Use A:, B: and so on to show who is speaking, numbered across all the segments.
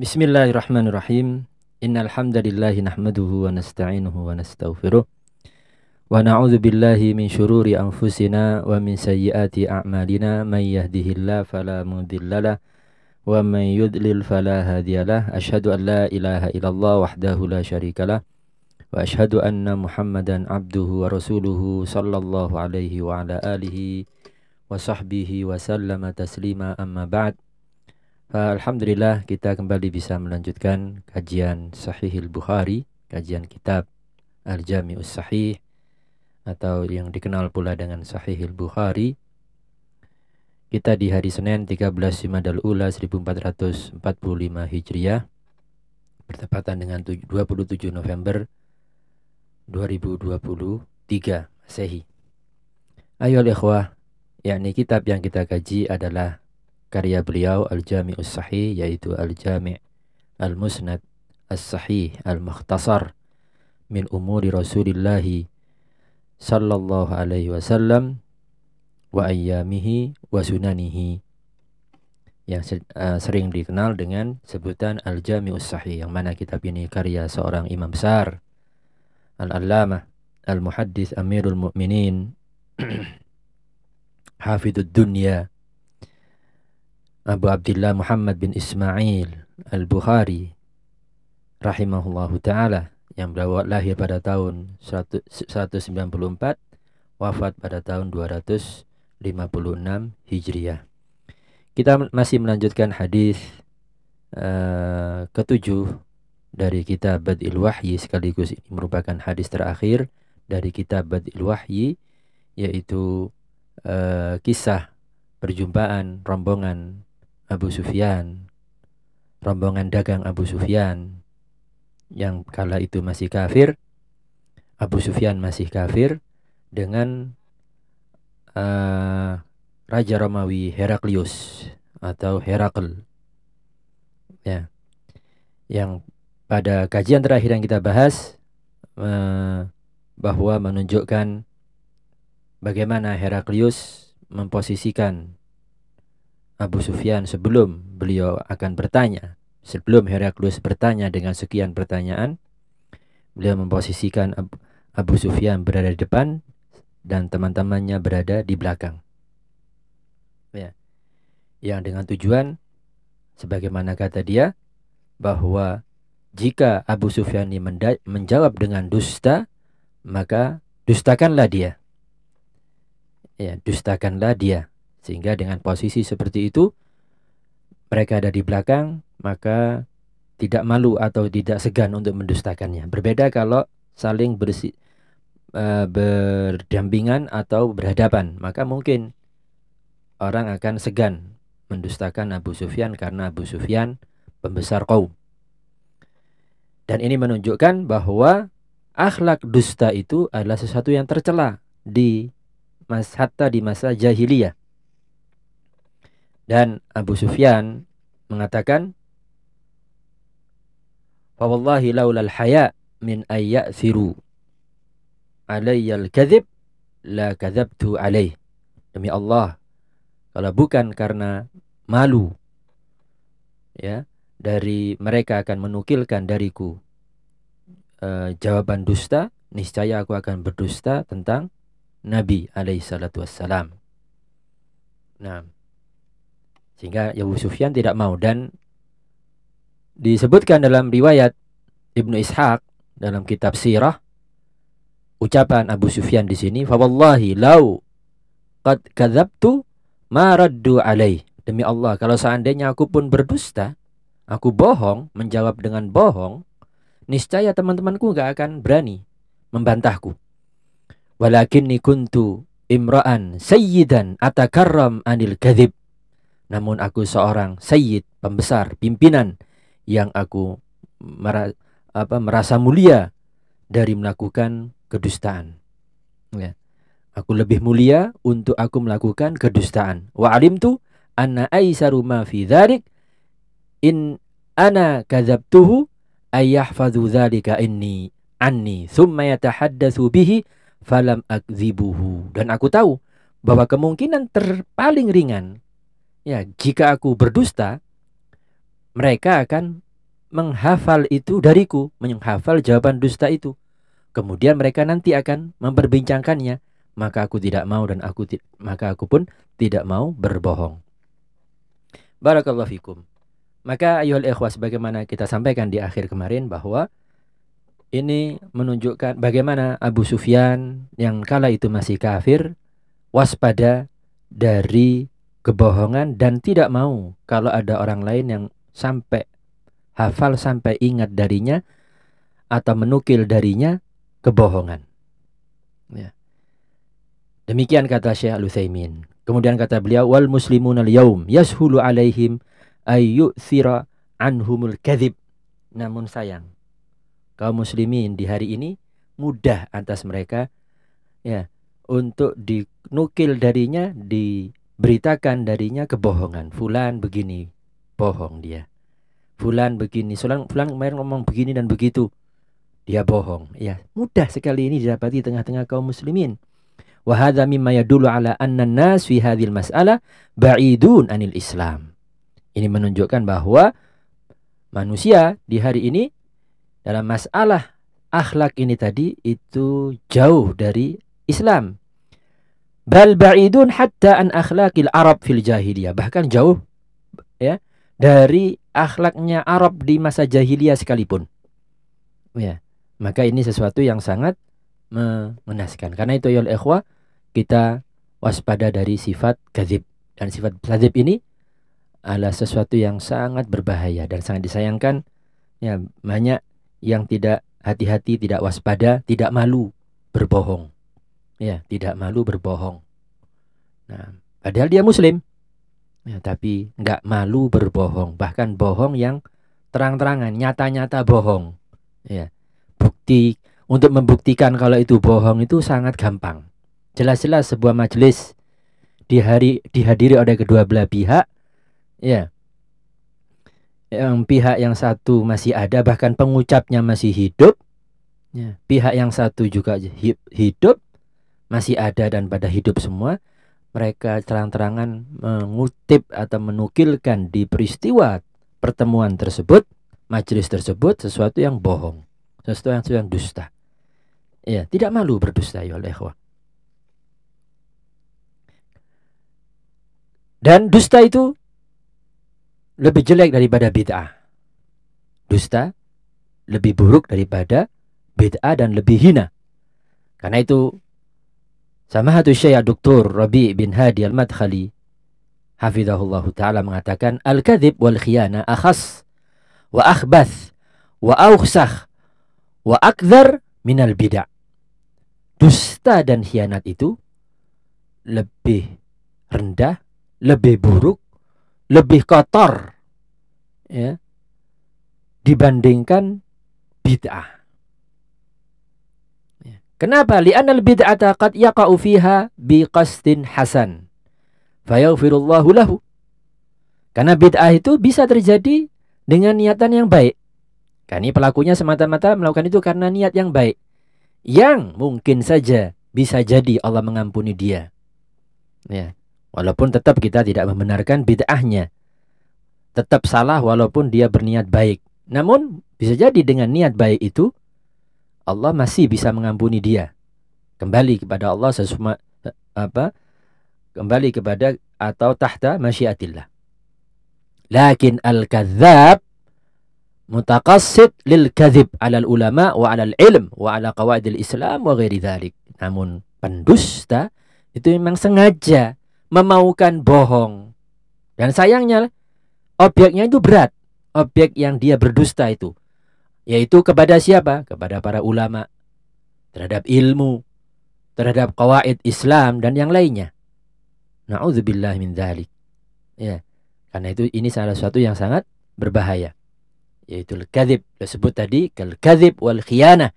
A: Bismillahirrahmanirrahim. Innal hamdalillah nahmaduhu wa nasta'inuhu wa nastaghfiruh. Wa na'udzu billahi min syururi anfusina wa min sayyiati a'malina may yahdihillahu fala mudhillalah wa may yudlil fala hadiyalah. Asyhadu an la ilaha illallah wahdahu la syarikalah wa asyhadu anna Muhammadan abduhu wa rasuluhu sallallahu alaihi wa ala alihi wa sahbihi wa sallama taslima amma ba'd. Alhamdulillah kita kembali bisa melanjutkan kajian Sahihil Bukhari, kajian kitab Al-Jami'us Sahih atau yang dikenal pula dengan Sahihil Bukhari. Kita di hari Senin 13 Jumadal Ula 1445 Hijriah bertepatan dengan 27 November 2023 Masehi. Ayo ikhwah, yakni kitab yang kita kaji adalah karya beliau Al-Jami'us Sahih yaitu Al-Jami' Al-Musnad As-Sahih Al-Mukhtasar min umuri Rasulillah sallallahu alaihi wasallam wa ayyamihi wa sunanihi yang uh, sering dikenal dengan sebutan Al-Jami'us Sahih yang mana kitab ini karya seorang imam besar Al-Allamah Al-Muhaddis Amirul Mukminin Hafidud Dunya Abu Abdullah Muhammad bin Ismail Al-Bukhari rahimahullahu taala yang lahir pada tahun 194 wafat pada tahun 256 Hijriah. Kita masih melanjutkan hadis uh, ketujuh dari kitab Badil Wahyi sekaligus ini merupakan hadis terakhir dari kitab Badil Wahyi yaitu uh, kisah perjumpaan rombongan Abu Sufyan, rombongan dagang Abu Sufyan yang kala itu masih kafir, Abu Sufyan masih kafir dengan uh, Raja Romawi Heraklius atau Herakl. Ya. Yang pada kajian terakhir yang kita bahas uh, bahwa menunjukkan bagaimana Heraklius memposisikan Abu Sufyan sebelum beliau akan bertanya, sebelum Heraklius bertanya dengan sekian pertanyaan, beliau memposisikan Abu Sufyan berada di depan dan teman-temannya berada di belakang. Ya. Yang dengan tujuan sebagaimana kata dia bahwa jika Abu Sufyan menjawab dengan dusta, maka dustakanlah dia. Ya, dustakanlah dia. Sehingga dengan posisi seperti itu mereka ada di belakang maka tidak malu atau tidak segan untuk mendustakannya. Berbeda kalau saling bersi, uh, berdampingan atau berhadapan, maka mungkin orang akan segan mendustakan Abu Sufyan karena Abu Sufyan pembesar kaum. Dan ini menunjukkan bahwa akhlak dusta itu adalah sesuatu yang tercela di mas di masa jahiliyah. Dan Abu Sufyan mengatakan, "Wallahi laulal haya min ayyathiru alayyal kadhib la kadzabtu alaih." Demi Allah, kalau bukan karena malu ya dari mereka akan menukilkan dariku uh, jawaban dusta, niscaya aku akan berdusta tentang Nabi alaihi salatu wassalam. Nah, sehingga Abu Sufyan tidak mau. Dan disebutkan dalam riwayat Ibnu Ishaq dalam kitab sirah ucapan Abu Sufyan di sini fa wallahi lau qad kadzabtu ma raddu alai demi Allah kalau seandainya aku pun berdusta aku bohong menjawab dengan bohong niscaya teman-temanku enggak akan berani membantahku. Walakinni kuntu imra'an sayyidan atakarram anil kadzib namun aku seorang sayyid, pembesar, pimpinan yang aku mera, apa, merasa mulia dari melakukan kedustaan. Ya. Aku lebih mulia untuk aku melakukan kedustaan. Wa alimtu anna aisaru ma fi dharik in ana kadzabtuhu ayyahfadhu dzalika inni anni thumma yatahaddatsu bihi falam akdzibuhu. Dan aku tahu bahwa kemungkinan terpaling ringan Ya, jika aku berdusta, mereka akan menghafal itu dariku, menghafal jawaban dusta itu. Kemudian mereka nanti akan memperbincangkannya, maka aku tidak mau dan aku maka aku pun tidak mau berbohong. Barakallahu fikum. Maka ayol ikhwas bagaimana kita sampaikan di akhir kemarin bahwa ini menunjukkan bagaimana Abu Sufyan yang kala itu masih kafir waspada dari kebohongan dan tidak mau kalau ada orang lain yang sampai hafal sampai ingat darinya atau menukil darinya kebohongan. Ya. Demikian kata Syekh Al-Utsaimin. Kemudian kata beliau wal muslimun al-yaum yashulu alaihim ayyuthira anhumul kadhib. Namun sayang, kaum muslimin di hari ini mudah atas mereka ya untuk dinukil darinya, diberitakan darinya kebohongan. Fulan begini, bohong dia. Fulan begini, fulan, fulan kemarin ngomong begini dan begitu. Dia bohong. Ya, mudah sekali ini didapati tengah-tengah kaum muslimin. Wa hadza mimma yadullu ala anna an-nas fi hadhil mas'alah ba'idun anil Islam. Ini menunjukkan bahwa manusia di hari ini dalam masalah akhlak ini tadi itu jauh dari Islam. Bal ba'idun hatta an akhlakil Arab fil jahiliyah. Bahkan jauh ya dari akhlaknya Arab di masa jahiliyah sekalipun. Ya. Maka ini sesuatu yang sangat mengenaskan. Karena itu ya ikhwah kita waspada dari sifat kadzib. Dan sifat kadzib ini adalah sesuatu yang sangat berbahaya dan sangat disayangkan. Ya, banyak yang tidak hati-hati, tidak waspada, tidak malu berbohong. Ya, tidak malu berbohong. Nah, padahal dia muslim. Ya, tapi nggak malu berbohong, bahkan bohong yang terang-terangan, nyata-nyata bohong. Ya. Bukti untuk membuktikan kalau itu bohong itu sangat gampang. Jelas-jelas sebuah majelis dihari, dihadiri oleh kedua belah pihak Ya. Yang pihak yang satu masih ada bahkan pengucapnya masih hidup. Ya. Pihak yang satu juga hidup masih ada dan pada hidup semua. Mereka terang-terangan mengutip atau menukilkan di peristiwa pertemuan tersebut, majelis tersebut sesuatu yang bohong, sesuatu yang, sesuatu yang dusta. Ya, tidak malu berdusta ya oleh Dan dusta itu lebih jelek daripada bid'ah. Dusta lebih buruk daripada bid'ah dan lebih hina. Karena itu sama satu Syekh Dr. Rabi bin Hadi Al-Madkhali hafizahullah taala mengatakan al-kadzib wal khiyana akhas wa akhbath wa awsakh wa akthar minal bid'ah. Dusta dan khianat itu lebih rendah, lebih buruk lebih kotor ya dibandingkan bid'ah. Kenapa? Li'anal bid'ata qad yaqa'u fiha biqastin hasan. Fayaghfirullahu lahu. Karena bid'ah itu bisa terjadi dengan niatan yang baik. Kan ini pelakunya semata-mata melakukan itu karena niat yang baik. Yang mungkin saja bisa jadi Allah mengampuni dia. Ya. Walaupun tetap kita tidak membenarkan bid'ahnya. Tetap salah walaupun dia berniat baik. Namun bisa jadi dengan niat baik itu Allah masih bisa mengampuni dia. Kembali kepada Allah sesuma apa? Kembali kepada atau tahta masyiatillah. Lakin al-kadzab mutaqassid lil kadzib 'ala ulama wa 'ala ilm wa 'ala qawaidil Islam wa ghairi dzalik. Namun pendusta itu memang sengaja memaukan bohong. Dan sayangnya objeknya itu berat. Objek yang dia berdusta itu. Yaitu kepada siapa? Kepada para ulama. Terhadap ilmu. Terhadap kawaid Islam dan yang lainnya. Na'udzubillah min dhalik. Ya. Karena itu ini salah satu yang sangat berbahaya. Yaitu al-kadhib. Disebut tadi kal-kadhib wal khiyana.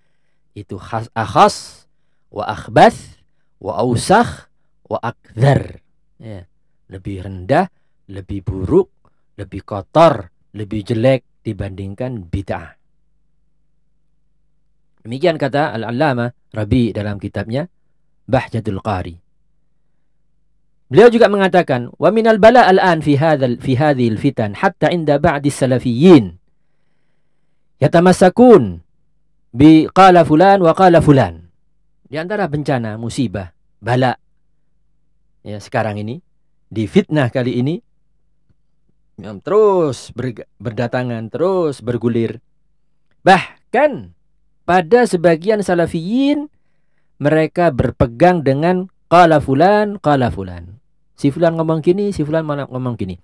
A: Itu khas akhas wa akhbath wa ausakh wa akdhar ya, lebih rendah, lebih buruk, lebih kotor, lebih jelek dibandingkan bid'ah. Demikian kata Al-Allamah Rabi dalam kitabnya Bahjatul Qari. Beliau juga mengatakan, "Wa minal bala al-an fi hadzal fi hadhil fitan hatta inda ba'di salafiyyin yatamassakun bi qala fulan wa qala fulan. Di antara bencana, musibah, bala ya sekarang ini di fitnah kali ini yang terus ber, berdatangan, terus bergulir. Bahkan pada sebagian salafiyin mereka berpegang dengan qala fulan, qala fulan. Si fulan ngomong gini, si fulan ngomong gini.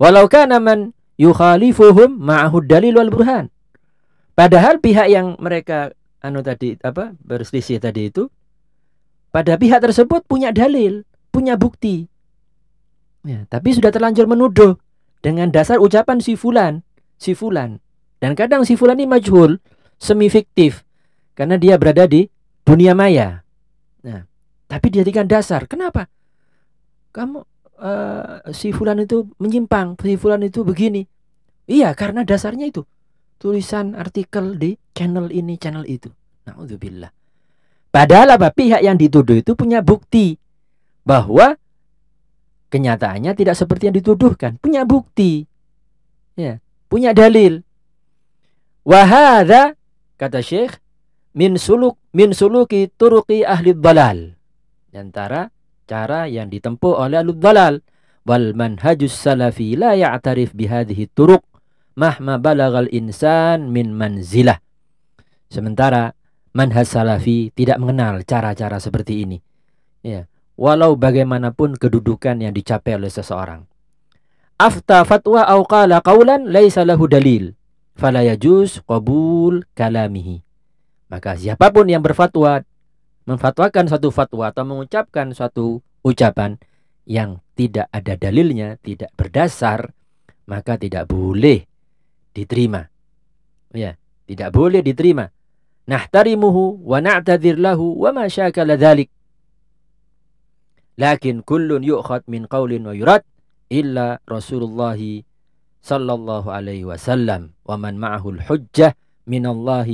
A: Walau kana man yukhalifuhum ma'ahu dalil wal burhan. Padahal pihak yang mereka anu tadi apa berselisih tadi itu pada pihak tersebut punya dalil, punya bukti. Ya, tapi sudah terlanjur menuduh dengan dasar ucapan si fulan, si fulan. Dan kadang si fulan ini majhul, semi fiktif karena dia berada di dunia maya. Nah, tapi dijadikan dasar. Kenapa? Kamu uh, si fulan itu menyimpang, si fulan itu begini. Iya, karena dasarnya itu tulisan artikel di channel ini, channel itu. Nauzubillah. Padahal apa? Pihak yang dituduh itu punya bukti bahwa kenyataannya tidak seperti yang dituduhkan. Punya bukti. Ya, punya dalil. Wahada kata Syekh min suluk min suluki turuqi ahli dalal antara cara yang ditempuh oleh alul dalal wal manhajus salafi la ya'tarif bihadhihi turuq mahma balagal insan min manzilah. Sementara manhaj salafi tidak mengenal cara-cara seperti ini. Ya, walau bagaimanapun kedudukan yang dicapai oleh seseorang. Afta fatwa au qala qawlan laisa lahu dalil fala yajuz qabul kalamihi. Maka siapa pun yang berfatwa memfatwakan satu fatwa atau mengucapkan suatu ucapan yang tidak ada dalilnya, tidak berdasar, maka tidak boleh diterima. Ya, tidak boleh diterima. Nahtarimuhu wa na'tadzir lahu wa ma syakala dzalik. Lakin kullun yu'khad min qaulin wa yurad illa Rasulullah sallallahu alaihi wasallam wa man al-hujjah min Allah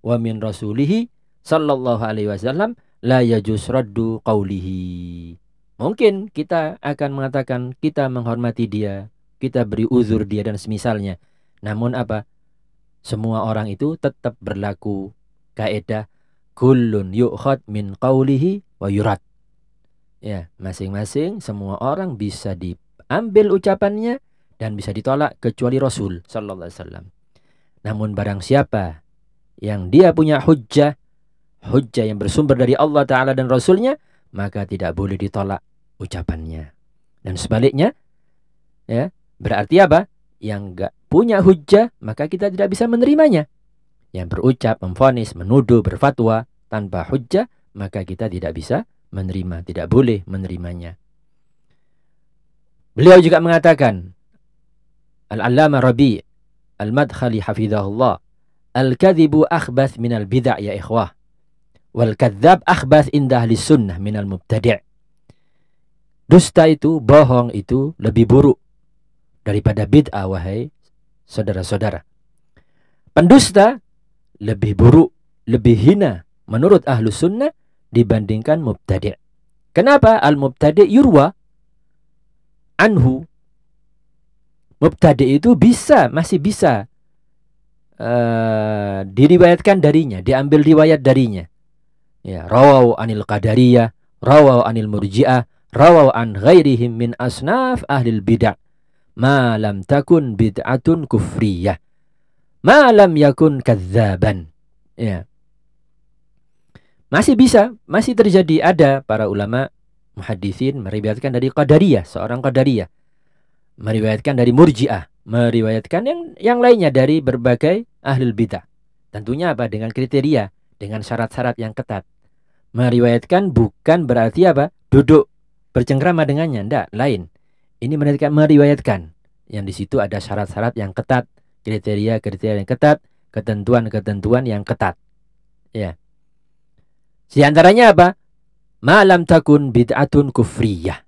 A: wa min rasulih sallallahu alaihi wasallam la yajuz raddu qawlihi. Mungkin kita akan mengatakan kita menghormati dia, kita beri uzur dia dan semisalnya. Namun apa? Semua orang itu tetap berlaku kaidah kullun yu'khad min qawlihi wa yurad. Ya, masing-masing semua orang bisa diambil ucapannya dan bisa ditolak kecuali Rasul sallallahu alaihi wasallam. Namun barang siapa yang dia punya hujjah hujjah yang bersumber dari Allah Ta'ala dan Rasulnya, maka tidak boleh ditolak ucapannya. Dan sebaliknya, ya berarti apa? Yang enggak punya hujjah, maka kita tidak bisa menerimanya. Yang berucap, memfonis, menuduh, berfatwa tanpa hujjah, maka kita tidak bisa menerima, tidak boleh menerimanya. Beliau juga mengatakan, Al-Allama Rabi' Al-Madkhali hafizahullah, Al-kadhibu akhbath minal bid'ah ya ikhwah. Wal kadzab akhbath indah li sunnah minal mubtadi'. Dusta itu, bohong itu lebih buruk daripada bid'ah wahai saudara-saudara. Pendusta lebih buruk, lebih hina menurut ahlu sunnah dibandingkan mubtadi'. Kenapa? Al-mubtadi' yurwa anhu. Mubtadi' itu bisa, masih bisa uh, diriwayatkan darinya, diambil riwayat darinya. Ya, rawau anil qadariyah, rawau anil murji'ah, rawau an ghairihim min asnaf ahlil bid'ah. Ma lam takun bid'atun kufriyah. Ma lam yakun kadzaban. Ya. Masih bisa, masih terjadi ada para ulama muhaddisin meriwayatkan dari qadariyah, seorang qadariyah. Meriwayatkan dari murji'ah, meriwayatkan yang yang lainnya dari berbagai ahlul bidah. Tentunya apa? Dengan kriteria, dengan syarat-syarat yang ketat meriwayatkan bukan berarti apa? Duduk bercengkrama dengannya, ndak, lain. Ini meriwayatkan meriwayatkan. Yang di situ ada syarat-syarat yang ketat, kriteria-kriteria yang ketat, ketentuan-ketentuan yang ketat. Ya. Di antaranya apa? Malam takun bid'atun kufriyah.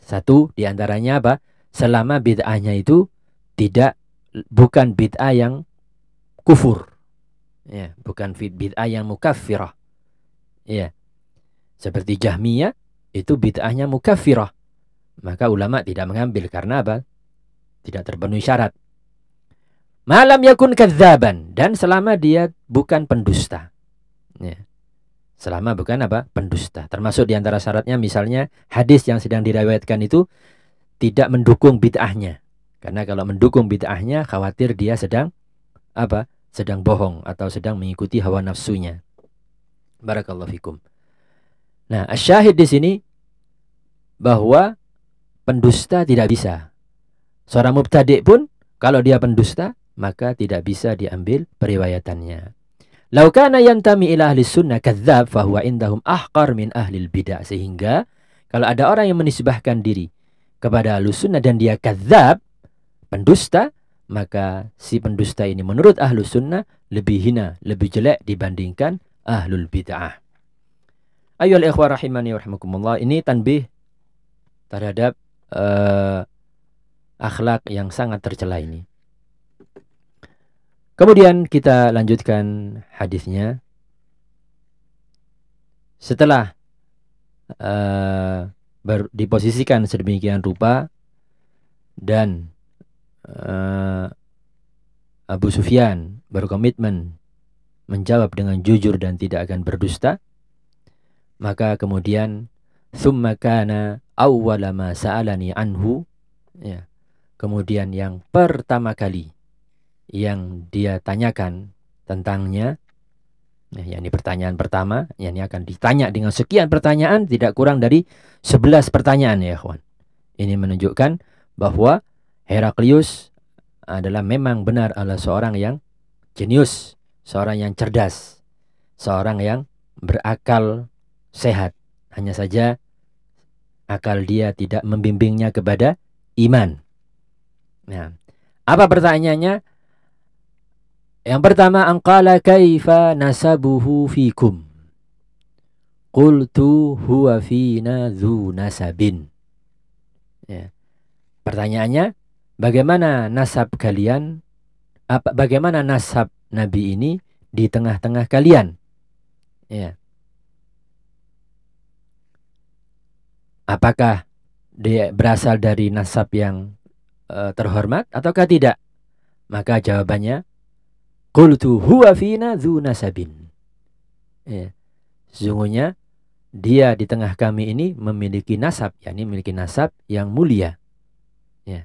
A: Satu di antaranya apa? Selama bid'ahnya itu tidak bukan bid'ah yang kufur. Ya, bukan bid'ah yang mukaffirah. Ya. Seperti Jahmiyah itu bid'ahnya mukaffirah. Maka ulama tidak mengambil karena apa? Tidak terpenuhi syarat. Malam yakun kadzaban dan selama dia bukan pendusta. Ya. Selama bukan apa? Pendusta. Termasuk di antara syaratnya misalnya hadis yang sedang diriwayatkan itu tidak mendukung bid'ahnya. Karena kalau mendukung bid'ahnya khawatir dia sedang apa? Sedang bohong atau sedang mengikuti hawa nafsunya. Barakallahu fikum. Nah, asyahid di sini bahwa pendusta tidak bisa. Seorang mubtadi' pun kalau dia pendusta maka tidak bisa diambil periwayatannya. Lau kana yantami ila ahli sunnah kadzab fahuwa indahum ahqar min ahli bidah. Sehingga kalau ada orang yang menisbahkan diri kepada ahli sunnah dan dia kadzab, pendusta, maka si pendusta ini menurut ahlu sunnah lebih hina, lebih jelek dibandingkan ahlul bid'ah. Ayo ikhwah rahimani wa Ini tanbih terhadap uh, akhlak yang sangat tercela ini. Kemudian kita lanjutkan hadisnya. Setelah uh, ber, diposisikan sedemikian rupa dan uh, Abu Sufyan berkomitmen menjawab dengan jujur dan tidak akan berdusta, maka kemudian thumma kana awwala ma sa'alani anhu ya. Kemudian yang pertama kali yang dia tanyakan tentangnya ya, ini pertanyaan pertama yang ini akan ditanya dengan sekian pertanyaan tidak kurang dari 11 pertanyaan ya kawan ini menunjukkan bahwa Heraklius adalah memang benar adalah seorang yang jenius seorang yang cerdas seorang yang berakal sehat. Hanya saja akal dia tidak membimbingnya kepada iman. Nah apa pertanyaannya yang pertama angkala kaifa nasabuhu fikum. Qultu huwa fina dhu nasabin. Ya. Pertanyaannya, bagaimana nasab kalian? Apa bagaimana nasab Nabi ini di tengah-tengah kalian? Ya. Apakah dia berasal dari nasab yang uh, terhormat ataukah tidak? Maka jawabannya Qultu huwa fina dhu nasabin. Ya. Sesungguhnya dia di tengah kami ini memiliki nasab, yakni memiliki nasab yang mulia. Ya.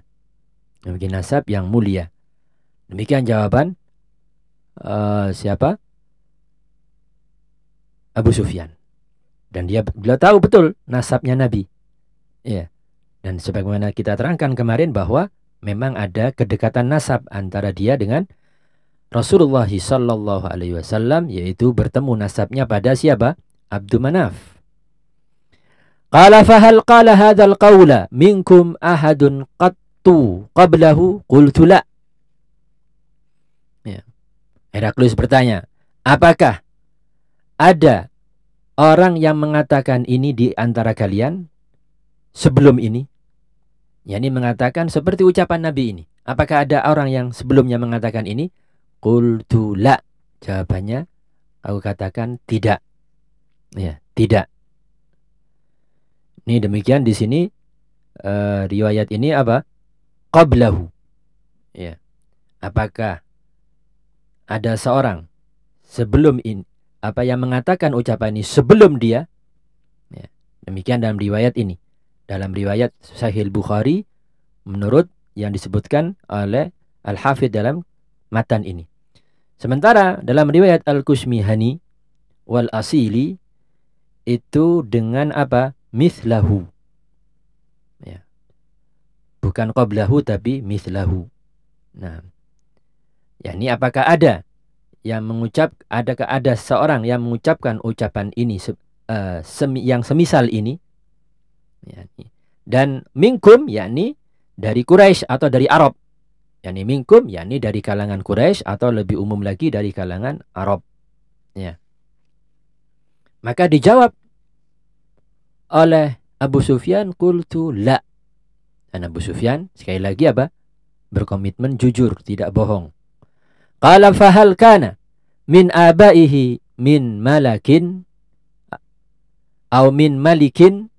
A: Memiliki nasab yang mulia. Demikian jawaban uh, siapa? Abu Sufyan. Dan dia beliau tahu betul nasabnya Nabi. Ya. Dan sebagaimana kita terangkan kemarin bahwa memang ada kedekatan nasab antara dia dengan Rasulullah sallallahu alaihi wasallam yaitu bertemu nasabnya pada siapa? Abdul Manaf. Qala fahal qala hadzal qawla minkum ahadun qattu qablahu qultu la. Ya. Heraklius bertanya, apakah ada orang yang mengatakan ini di antara kalian sebelum ini? Yani mengatakan seperti ucapan Nabi ini. Apakah ada orang yang sebelumnya mengatakan ini? Qultu la. Jawabannya aku katakan tidak. Ya, tidak. Ini demikian di sini uh, riwayat ini apa? Qablahu. Ya. Apakah ada seorang sebelum ini apa yang mengatakan ucapan ini sebelum dia? Ya. Demikian dalam riwayat ini. Dalam riwayat Sahih Bukhari menurut yang disebutkan oleh Al-Hafidh dalam matan ini. Sementara dalam riwayat Al-Kushmihani wal Asili itu dengan apa? Mithlahu. Ya. Bukan qablahu tapi mithlahu. Nah. Ya, ini apakah ada yang mengucap adakah ada seorang yang mengucapkan ucapan ini uh, semi, yang semisal ini? Ya, dan minkum yakni dari Quraisy atau dari Arab yakni minkum yakni dari kalangan Quraisy atau lebih umum lagi dari kalangan Arab. Ya. Maka dijawab oleh Abu Sufyan qultu la. Dan Abu Sufyan sekali lagi apa? Berkomitmen jujur tidak bohong. Qala fahal kana min abaihi min malakin atau min malikin?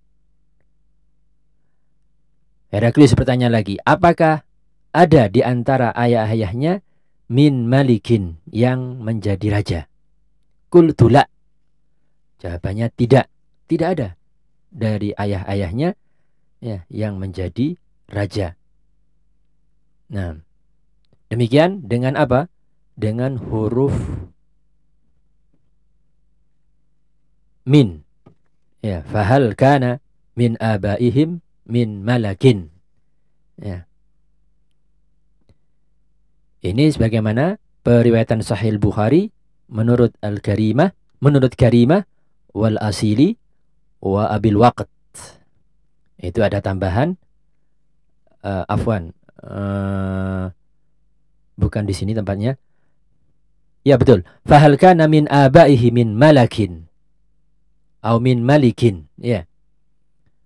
A: Heraklius bertanya lagi, apakah ada di antara ayah-ayahnya min malikin yang menjadi raja. Kultula. Jawabannya tidak. Tidak ada dari ayah-ayahnya ya yang menjadi raja. Nah, demikian dengan apa? Dengan huruf min. Ya, fahal kana min abaihim min malakin. Ya. Ini sebagaimana periwayatan Sahih Bukhari menurut Al-Karimah, menurut Karimah wal Asili wa Abil Waqt. Itu ada tambahan uh, afwan. Uh, bukan di sini tempatnya. Ya betul. Fahal kana min abaihi min malakin au min malikin. Ya.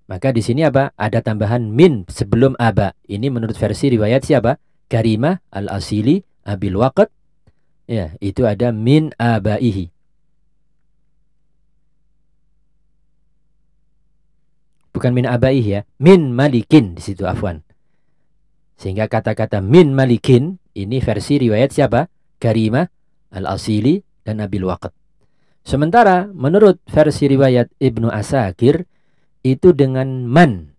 A: Maka di sini apa? Ada tambahan min sebelum aba. Ini menurut versi riwayat siapa? Karimah al-asili abil waqt. Ya, itu ada min abaihi. Bukan min abaihi ya, min malikin di situ afwan. Sehingga kata-kata min malikin ini versi riwayat siapa? Karimah al-asili dan abil waqt. Sementara menurut versi riwayat Ibnu Asakir itu dengan man.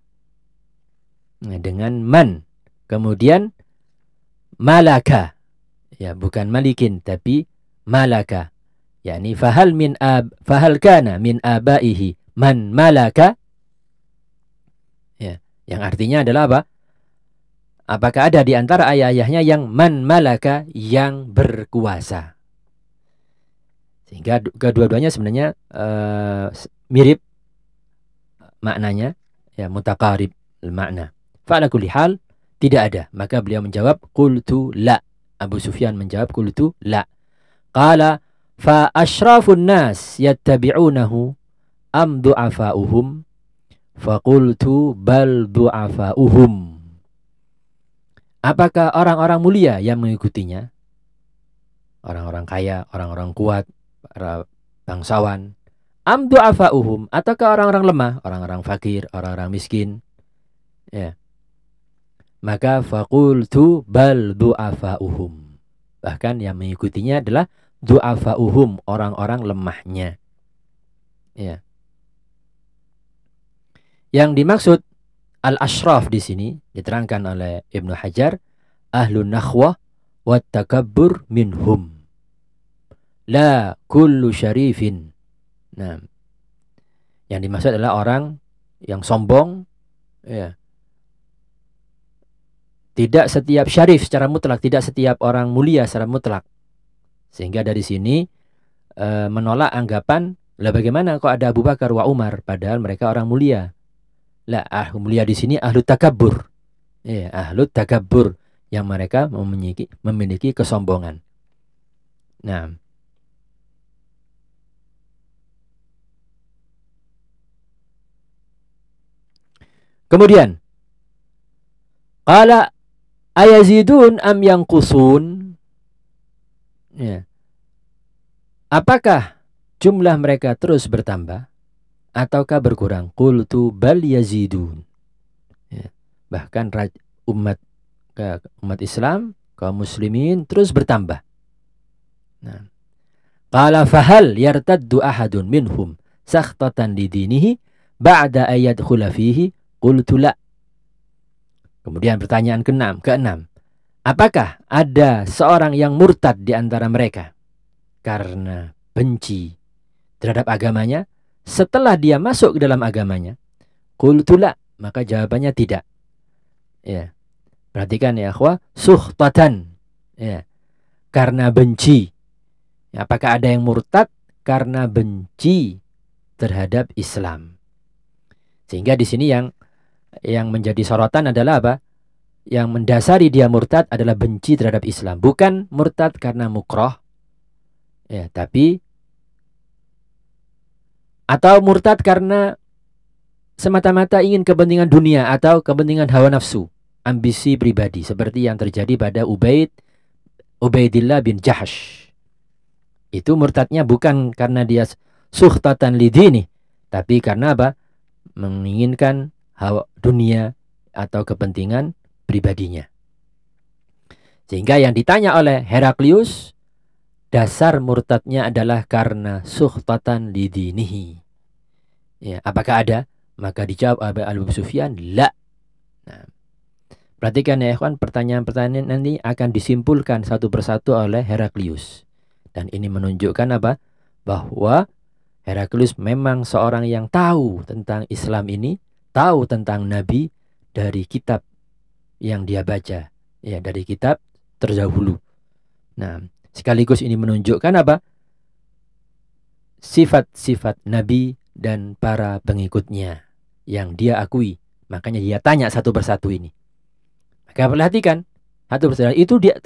A: Nah, dengan man. Kemudian malaka. Ya bukan malikin tapi malaka. Yakni fahal min ab fahal kana min abaihi. Man malaka? Ya yang artinya adalah apa? Apakah ada di antara ayah-ayahnya yang man malaka yang berkuasa? Sehingga kedua-duanya sebenarnya uh, mirip maknanya. Ya mutakarib makna. Fa'ala kulli hal tidak ada. Maka beliau menjawab, Qultu la. Abu Sufyan menjawab, Qultu la. Qala, fa ashrafun nas yattabi'unahu am du'afa'uhum qultu bal du'afa'uhum Apakah orang-orang mulia yang mengikutinya? Orang-orang kaya, orang-orang kuat, para bangsawan. Am du'afa'uhum ataukah orang-orang lemah, orang-orang fakir, orang-orang miskin? Ya maka fakultu bal du'afa'uhum. Bahkan yang mengikutinya adalah du'afa'uhum, orang-orang lemahnya. Ya. Yang dimaksud al-ashraf di sini diterangkan oleh Ibnu Hajar, ahlun nakhwah wa takabbur minhum. La kullu syarifin. Nah, yang dimaksud adalah orang yang sombong, ya, tidak setiap syarif secara mutlak, tidak setiap orang mulia secara mutlak. Sehingga dari sini e, menolak anggapan, lah bagaimana kok ada Abu Bakar wa Umar padahal mereka orang mulia. Lah ah mulia di sini ahlu takabur. Ya, ahlu takabur yang mereka memiliki memiliki kesombongan. Nah, Kemudian Qala ayazidun am yang kusun ya. apakah jumlah mereka terus bertambah? Ataukah berkurang? Qultu bal yazidun. Ya. bahkan umat umat Islam kaum muslimin terus bertambah. Nah. Qala fahal yartaddu ahadun minhum sakhtatan lidinihi ba'da ayat khulafihi qultu la Kemudian pertanyaan keenam, keenam. Apakah ada seorang yang murtad di antara mereka karena benci terhadap agamanya setelah dia masuk ke dalam agamanya? Kultula, maka jawabannya tidak. Ya. Perhatikan ya, akhwah, suhtatan. Ya. Karena benci. Ya, apakah ada yang murtad karena benci terhadap Islam? Sehingga di sini yang yang menjadi sorotan adalah apa? Yang mendasari dia murtad adalah benci terhadap Islam. Bukan murtad karena mukroh. Ya, tapi atau murtad karena semata-mata ingin kepentingan dunia atau kepentingan hawa nafsu, ambisi pribadi seperti yang terjadi pada Ubaid Ubaidillah bin Jahash. Itu murtadnya bukan karena dia suhtatan lidini, tapi karena apa? Menginginkan hawa dunia atau kepentingan pribadinya. Sehingga yang ditanya oleh Heraklius dasar murtadnya adalah karena suhtatan lidinihi. Ya, apakah ada? Maka dijawab oleh Abu Sufyan, la. Nah, perhatikan ya ikhwan, pertanyaan-pertanyaan nanti akan disimpulkan satu persatu oleh Heraklius. Dan ini menunjukkan apa? Bahwa Heraklius memang seorang yang tahu tentang Islam ini, tahu tentang Nabi dari kitab yang dia baca, ya dari kitab terdahulu. Nah, sekaligus ini menunjukkan apa? Sifat-sifat Nabi dan para pengikutnya yang dia akui. Makanya dia tanya satu persatu ini. Maka perhatikan, satu persatu itu dia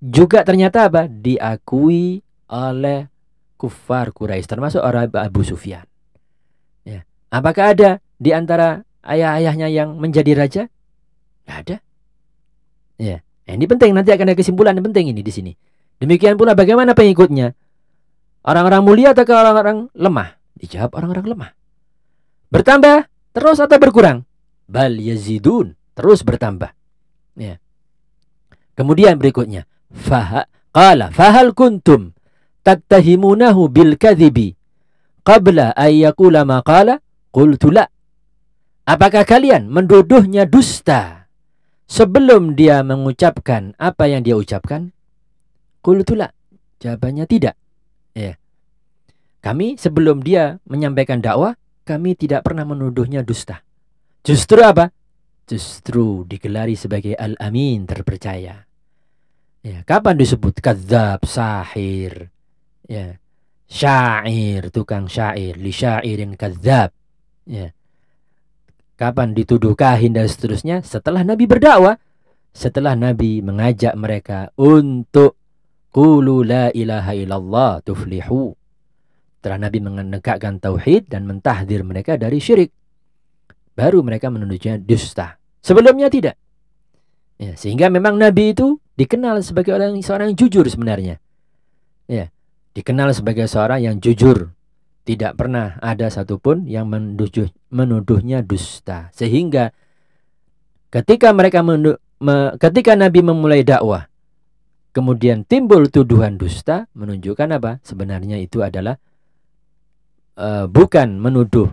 A: juga ternyata apa? Diakui oleh kufar Quraisy termasuk orang Abu Sufyan. Ya. Apakah ada di antara ayah-ayahnya yang menjadi raja? Tidak ada. Ya. Ini penting nanti akan ada kesimpulan yang penting ini di sini. Demikian pula bagaimana pengikutnya? Orang-orang mulia atau orang-orang lemah? Dijawab orang-orang lemah. Bertambah terus atau berkurang? Bal yazidun, terus bertambah. Ya. Kemudian berikutnya, faha qala fahal kuntum tattahimunahu bil kadhibi qabla ay yaqula ma qala la. Apakah kalian menduduhnya dusta sebelum dia mengucapkan apa yang dia ucapkan? Kultula. Jawabannya tidak. Ya. Kami sebelum dia menyampaikan dakwah, kami tidak pernah menuduhnya dusta. Justru apa? Justru digelari sebagai al-amin terpercaya. Ya, kapan disebut kadzab, sahir, ya, syair, tukang syair, li syairin kadzab. Ya. Kapan dituduh kahin dan seterusnya? Setelah Nabi berdakwah. Setelah Nabi mengajak mereka untuk Qulu la ilaha illallah tuflihu. Setelah Nabi menegakkan tauhid dan mentahdir mereka dari syirik. Baru mereka menuduhnya dusta. Sebelumnya tidak. Ya, sehingga memang Nabi itu dikenal sebagai orang seorang yang jujur sebenarnya. Ya, dikenal sebagai seorang yang jujur, tidak pernah ada satupun yang menuduh, menuduhnya dusta. Sehingga ketika mereka me, ketika Nabi memulai dakwah, kemudian timbul tuduhan dusta, menunjukkan apa? Sebenarnya itu adalah uh, bukan menuduh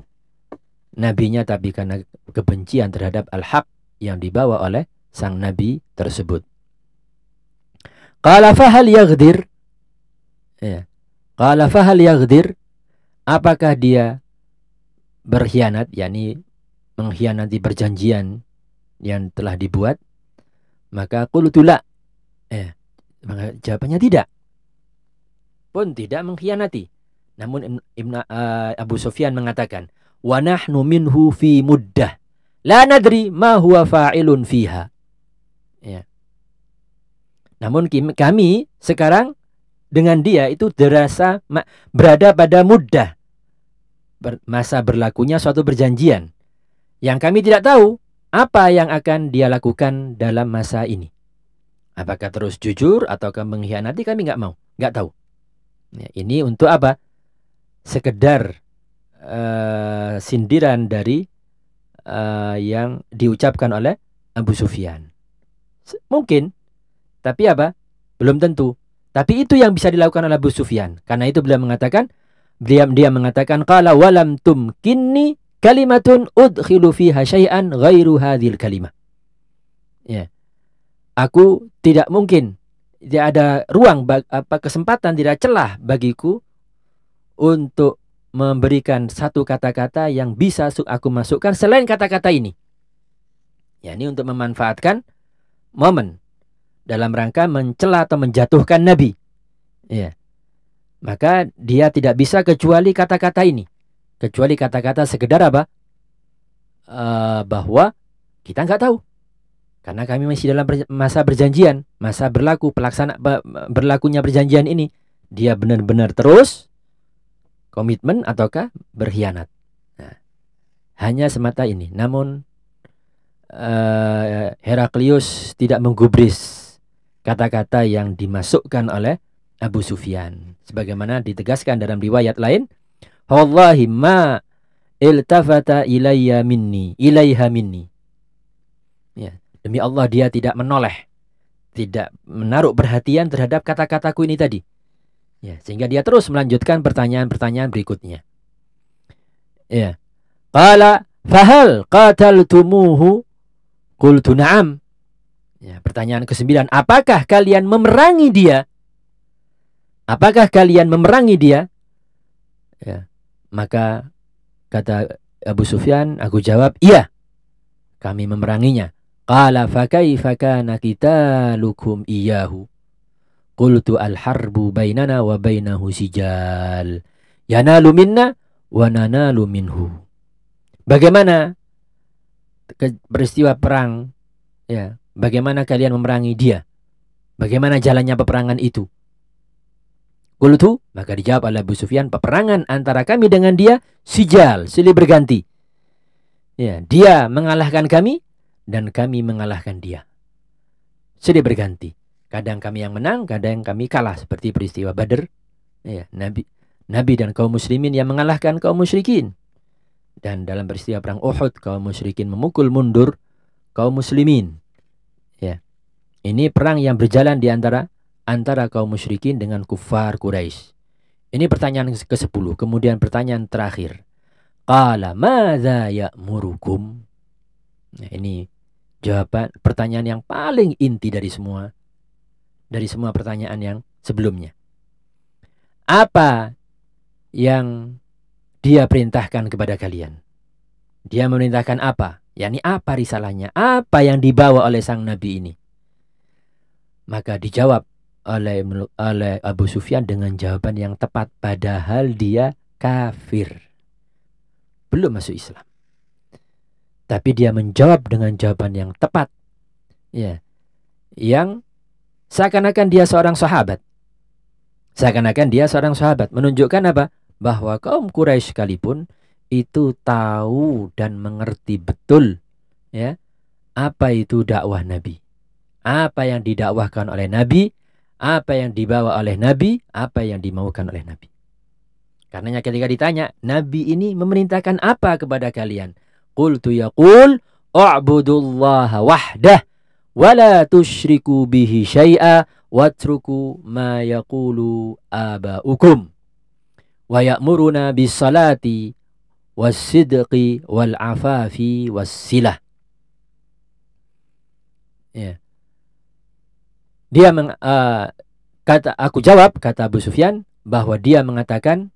A: nabinya tapi karena kebencian terhadap al-haq yang dibawa oleh sang nabi tersebut. Qala fahal yaghdir? Ya. Qala fahal yaghdir? Apakah dia berkhianat yakni mengkhianati perjanjian yang telah dibuat? Maka qultula eh maka jawabannya tidak. Pun tidak mengkhianati. Namun Ibn, uh, Abu Sufyan mengatakan wa nahnu fi muddah. La nadri ma huwa fa'ilun fiha. Ya. Namun kami sekarang dengan dia itu terasa berada pada mudah masa berlakunya suatu perjanjian yang kami tidak tahu apa yang akan dia lakukan dalam masa ini. Apakah terus jujur ataukah mengkhianati kami nggak mau, nggak tahu. Ya, ini untuk apa? Sekedar uh, sindiran dari uh, yang diucapkan oleh Abu Sufyan. Mungkin, tapi apa? Belum tentu. Tapi itu yang bisa dilakukan oleh Abu Sufyan. Karena itu beliau mengatakan, dia dia mengatakan qala walam tumkinni kalimatun udkhilu fiha syai'an ghairu hadhil kalimah. Ya. Aku tidak mungkin tidak ada ruang apa kesempatan tidak celah bagiku untuk memberikan satu kata-kata yang bisa aku masukkan selain kata-kata ini. Ya, ini untuk memanfaatkan momen dalam rangka mencela atau menjatuhkan nabi. Ya maka dia tidak bisa kecuali kata-kata ini. Kecuali kata-kata sekedar apa? Uh, bahwa kita nggak tahu. Karena kami masih dalam masa perjanjian, masa berlaku pelaksana berlakunya perjanjian ini, dia benar-benar terus komitmen ataukah berkhianat. Nah, hanya semata ini. Namun uh, Heraklius tidak menggubris kata-kata yang dimasukkan oleh Abu Sufyan. Sebagaimana ditegaskan dalam riwayat lain, Wallahi ma iltafata ilayya minni, ilaiha minni. Ya, demi Allah dia tidak menoleh tidak menaruh perhatian terhadap kata-kataku ini tadi. Ya, sehingga dia terus melanjutkan pertanyaan-pertanyaan berikutnya. Ya. Qala fahal qataltumuhu? Qultu na'am. Ya, pertanyaan ke-9, apakah kalian memerangi dia? Apakah kalian memerangi dia? Ya. Maka kata Abu Sufyan, aku jawab, iya. Kami memeranginya. Qala fa kaifa kana qitalukum iyyahu? Qultu al-harbu bainana wa bainahu sijal. Yanalu minna wa nanalu minhu. Bagaimana peristiwa perang ya, bagaimana kalian memerangi dia? Bagaimana jalannya peperangan itu? Qultu, maka dijawab oleh Abu Sufyan, peperangan antara kami dengan dia sijal, silih berganti. Ya, dia mengalahkan kami dan kami mengalahkan dia. Silih berganti. Kadang kami yang menang, kadang kami kalah seperti peristiwa Badr. Ya, Nabi Nabi dan kaum muslimin yang mengalahkan kaum musyrikin. Dan dalam peristiwa perang Uhud kaum musyrikin memukul mundur kaum muslimin. Ya. Ini perang yang berjalan di antara antara kaum musyrikin dengan kufar Quraisy. Ini pertanyaan ke-10. Kemudian pertanyaan terakhir. Qala madza ya'murukum? Nah, ini jawaban pertanyaan yang paling inti dari semua dari semua pertanyaan yang sebelumnya. Apa yang dia perintahkan kepada kalian? Dia memerintahkan apa? yakni apa risalahnya? Apa yang dibawa oleh sang nabi ini? Maka dijawab oleh oleh Abu Sufyan dengan jawaban yang tepat padahal dia kafir. Belum masuk Islam. Tapi dia menjawab dengan jawaban yang tepat. Ya. Yang Seakan-akan dia seorang sahabat. Seakan-akan dia seorang sahabat. Menunjukkan apa? Bahwa kaum Quraisy sekalipun itu tahu dan mengerti betul ya apa itu dakwah Nabi. Apa yang didakwahkan oleh Nabi, apa yang dibawa oleh Nabi, apa yang dimaukan oleh Nabi. Karenanya ketika ditanya, Nabi ini memerintahkan apa kepada kalian? Qultu yaqul u'budullaha wahdah wala tusyriku bihi syai'a watruku ma yaqulu aba'ukum wa ya'muruna bis salati was sidqi wal afafi was silah ya dia meng, uh, kata aku jawab kata Abu Sufyan bahwa dia mengatakan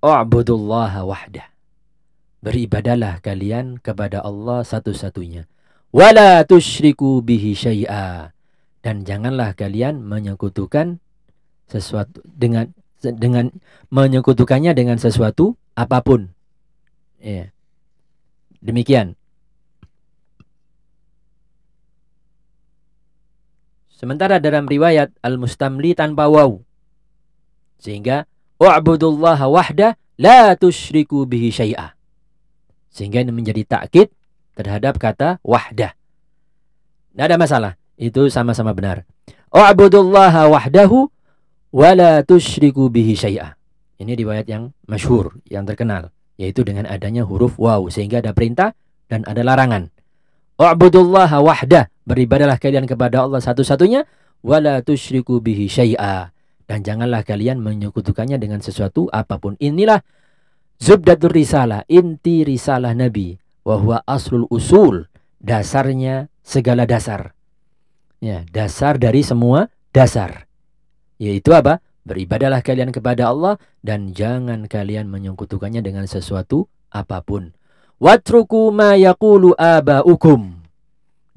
A: U'budullaha wahdah Beribadalah kalian kepada Allah satu-satunya wala tusyriku bihi syai'a dan janganlah kalian menyekutukan sesuatu dengan dengan menyekutukannya dengan sesuatu apa pun. Ya. Demikian. Sementara dalam riwayat Al-Mustamli tanpa waw. Sehingga wa'budullaha wahda la tusyriku bihi syai'a. Sehingga ini menjadi takkid terhadap kata wahdah. Tidak ada masalah. Itu sama-sama benar. U'budullaha wahdahu wa la tusyriku bihi syai'a. Ini riwayat yang masyhur, yang terkenal, yaitu dengan adanya huruf waw sehingga ada perintah dan ada larangan. U'budullaha wahdah, beribadalah kalian kepada Allah satu-satunya wa la tusyriku bihi syai'a dan janganlah kalian menyekutukannya dengan sesuatu apa pun. Inilah zubdatur risalah, inti risalah Nabi wahwa aslul usul, dasarnya segala dasar. Ya, dasar dari semua dasar. Yaitu apa? Beribadalah kalian kepada Allah dan jangan kalian menyekutukannya dengan sesuatu apa pun. Watruku ma yaqulu aba'ukum.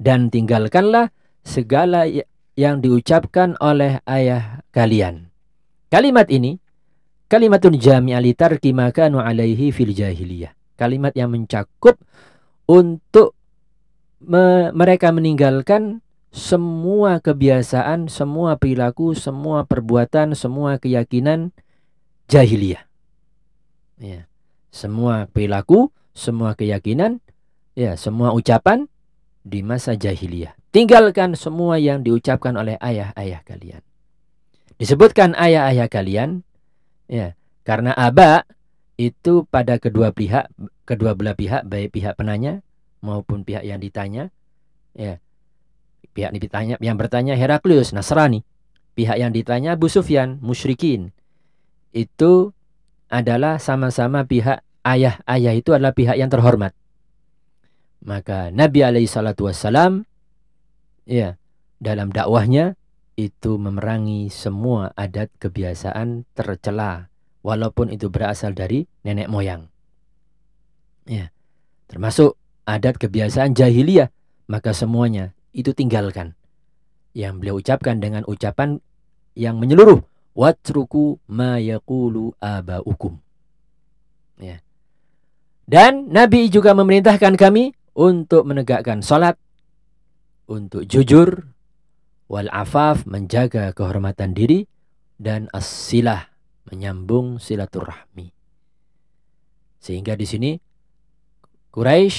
A: Dan tinggalkanlah segala ya, yang diucapkan oleh ayah kalian. Kalimat ini kalimatun jami'ah litarki makanu alaihi fil jahiliyah kalimat yang mencakup untuk me mereka meninggalkan semua kebiasaan, semua perilaku, semua perbuatan, semua keyakinan jahiliyah. Ya. Semua perilaku, semua keyakinan, ya, semua ucapan di masa jahiliyah. Tinggalkan semua yang diucapkan oleh ayah-ayah kalian. Disebutkan ayah-ayah kalian, ya, karena aba itu pada kedua pihak, kedua belah pihak, baik pihak penanya maupun pihak yang ditanya, ya. Pihak yang ditanya, yang bertanya Heraklius, Nasrani. Pihak yang ditanya Abu Sufyan, musyrikin. Itu adalah sama-sama pihak ayah-ayah itu adalah pihak yang terhormat. Maka Nabi alaihi salatu ya dalam dakwahnya itu memerangi semua adat kebiasaan tercela walaupun itu berasal dari nenek moyang. Ya. Termasuk adat kebiasaan jahiliyah, maka semuanya itu tinggalkan. Yang beliau ucapkan dengan ucapan yang menyeluruh, watruku ma yaqulu abaukum. Ya. Dan Nabi juga memerintahkan kami untuk menegakkan salat, untuk jujur, wal afaf menjaga kehormatan diri dan as-silah menyambung silaturahmi. Sehingga di sini Quraisy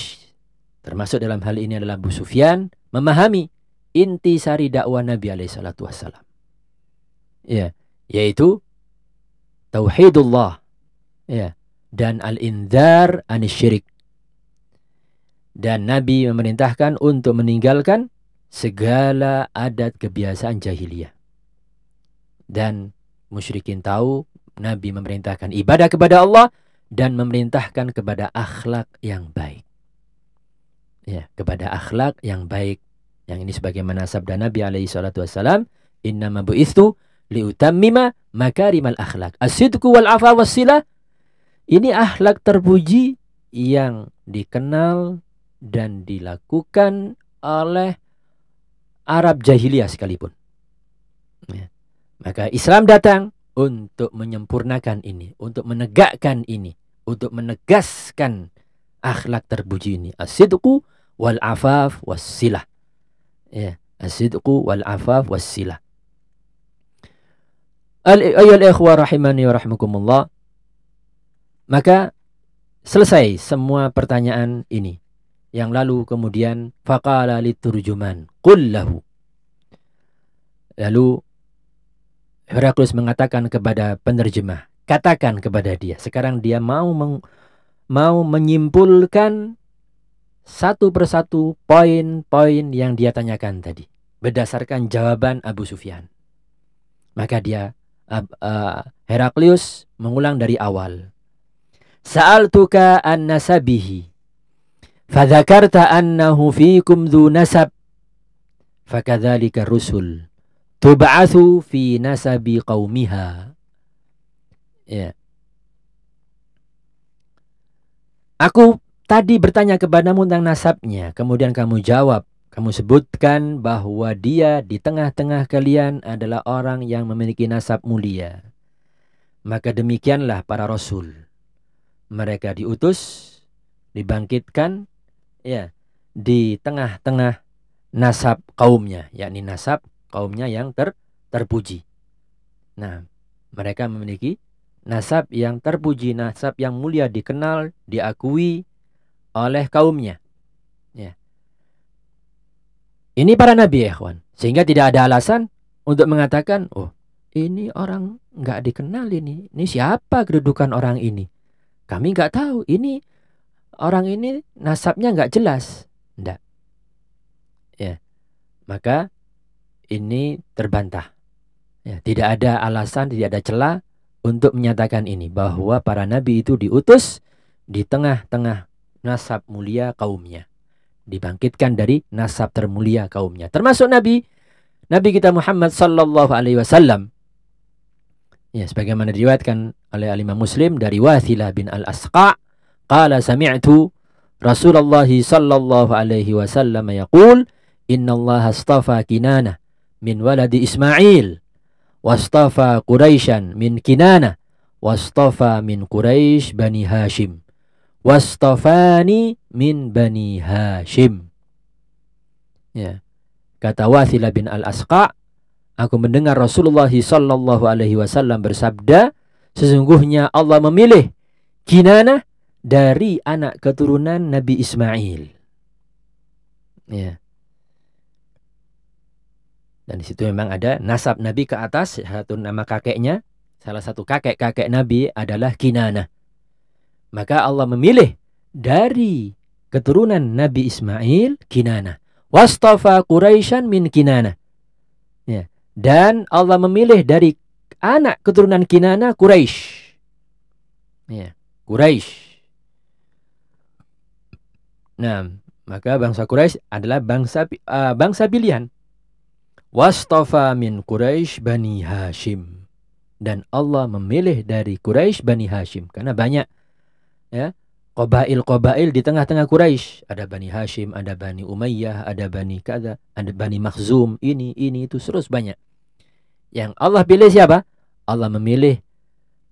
A: termasuk dalam hal ini adalah Abu Sufyan memahami inti sari dakwah Nabi alaihi salatu wassalam. Ya, yaitu tauhidullah. Ya, dan al-indzar anisyirik. Dan Nabi memerintahkan untuk meninggalkan segala adat kebiasaan jahiliyah. Dan musyrikin tahu Nabi memerintahkan ibadah kepada Allah dan memerintahkan kepada akhlak yang baik. Ya, kepada akhlak yang baik. Yang ini sebagaimana sabda Nabi alaihi salatu wasalam, "Innama bu'istu liutammima makarimal akhlak." As-sidqu wal afa wassilah. Ini akhlak terpuji yang dikenal dan dilakukan oleh Arab jahiliyah sekalipun. Ya. Maka Islam datang untuk menyempurnakan ini, untuk menegakkan ini, untuk menegaskan akhlak terpuji ini. As-sidqu wal afaf was-silah. Ya, as-sidqu wal afaf was-silah. Al-ayyul ikhwa rahimani wa. Maka selesai semua pertanyaan ini. Yang lalu kemudian faqala liturjuman qul lahu. Lalu Heraklius mengatakan kepada penerjemah, katakan kepada dia. Sekarang dia mau meng, mau menyimpulkan satu persatu poin-poin yang dia tanyakan tadi berdasarkan jawaban Abu Sufyan. Maka dia uh, Heraklius mengulang dari awal. Sa'altuka an nasabihi fadzakarta annahu fikum dhu nasab fakadzalika rusul tub'atsu fi nasabi qaumiha. Ya. Aku tadi bertanya kepadamu tentang nasabnya, kemudian kamu jawab, kamu sebutkan bahwa dia di tengah-tengah kalian adalah orang yang memiliki nasab mulia. Maka demikianlah para rasul. Mereka diutus, dibangkitkan ya di tengah-tengah nasab kaumnya, yakni nasab kaumnya yang ter, terpuji. Nah, mereka memiliki nasab yang terpuji, nasab yang mulia dikenal, diakui oleh kaumnya. Ya. Ini para nabi ya. Sehingga tidak ada alasan untuk mengatakan, oh ini orang nggak dikenal ini. Ini siapa kedudukan orang ini? Kami nggak tahu. Ini orang ini nasabnya nggak jelas. Tidak. Ya. Maka ini terbantah. Ya, tidak ada alasan, tidak ada celah untuk menyatakan ini bahwa para nabi itu diutus di tengah-tengah nasab mulia kaumnya. Dibangkitkan dari nasab termulia kaumnya. Termasuk nabi Nabi kita Muhammad sallallahu alaihi wasallam. Ya, sebagaimana diriwayatkan oleh Imam Muslim dari Wathilah bin Al-Asqa, qala sami'tu Rasulullah sallallahu alaihi wasallam yaqul, "Inna Allah astafa Kinana min waladi Ismail wastafa Quraisyan min Kinana wastafa min Quraisy bani Hashim wastafani min bani Hashim ya kata Wathilah bin Al-Asqa aku mendengar Rasulullah sallallahu alaihi wasallam bersabda sesungguhnya Allah memilih Kinana dari anak keturunan Nabi Ismail ya dan di situ memang ada nasab Nabi ke atas, satu nama kakeknya, salah satu kakek-kakek Nabi adalah Kinana. Maka Allah memilih dari keturunan Nabi Ismail Kinana. Wastafa Quraisyan min Kinana. Ya. Dan Allah memilih dari anak keturunan Kinana Quraisy. Ya, Quraisy. Nah, maka bangsa Quraisy adalah bangsa uh, bangsa pilihan. Wastafa min Quraisy Bani Hashim. Dan Allah memilih dari Quraisy Bani Hashim karena banyak ya Qabail-qabail di tengah-tengah Quraisy. Ada Bani Hashim, ada Bani Umayyah, ada Bani Kada, ada Bani Makhzum, ini, ini, itu, terus banyak. Yang Allah pilih siapa? Allah memilih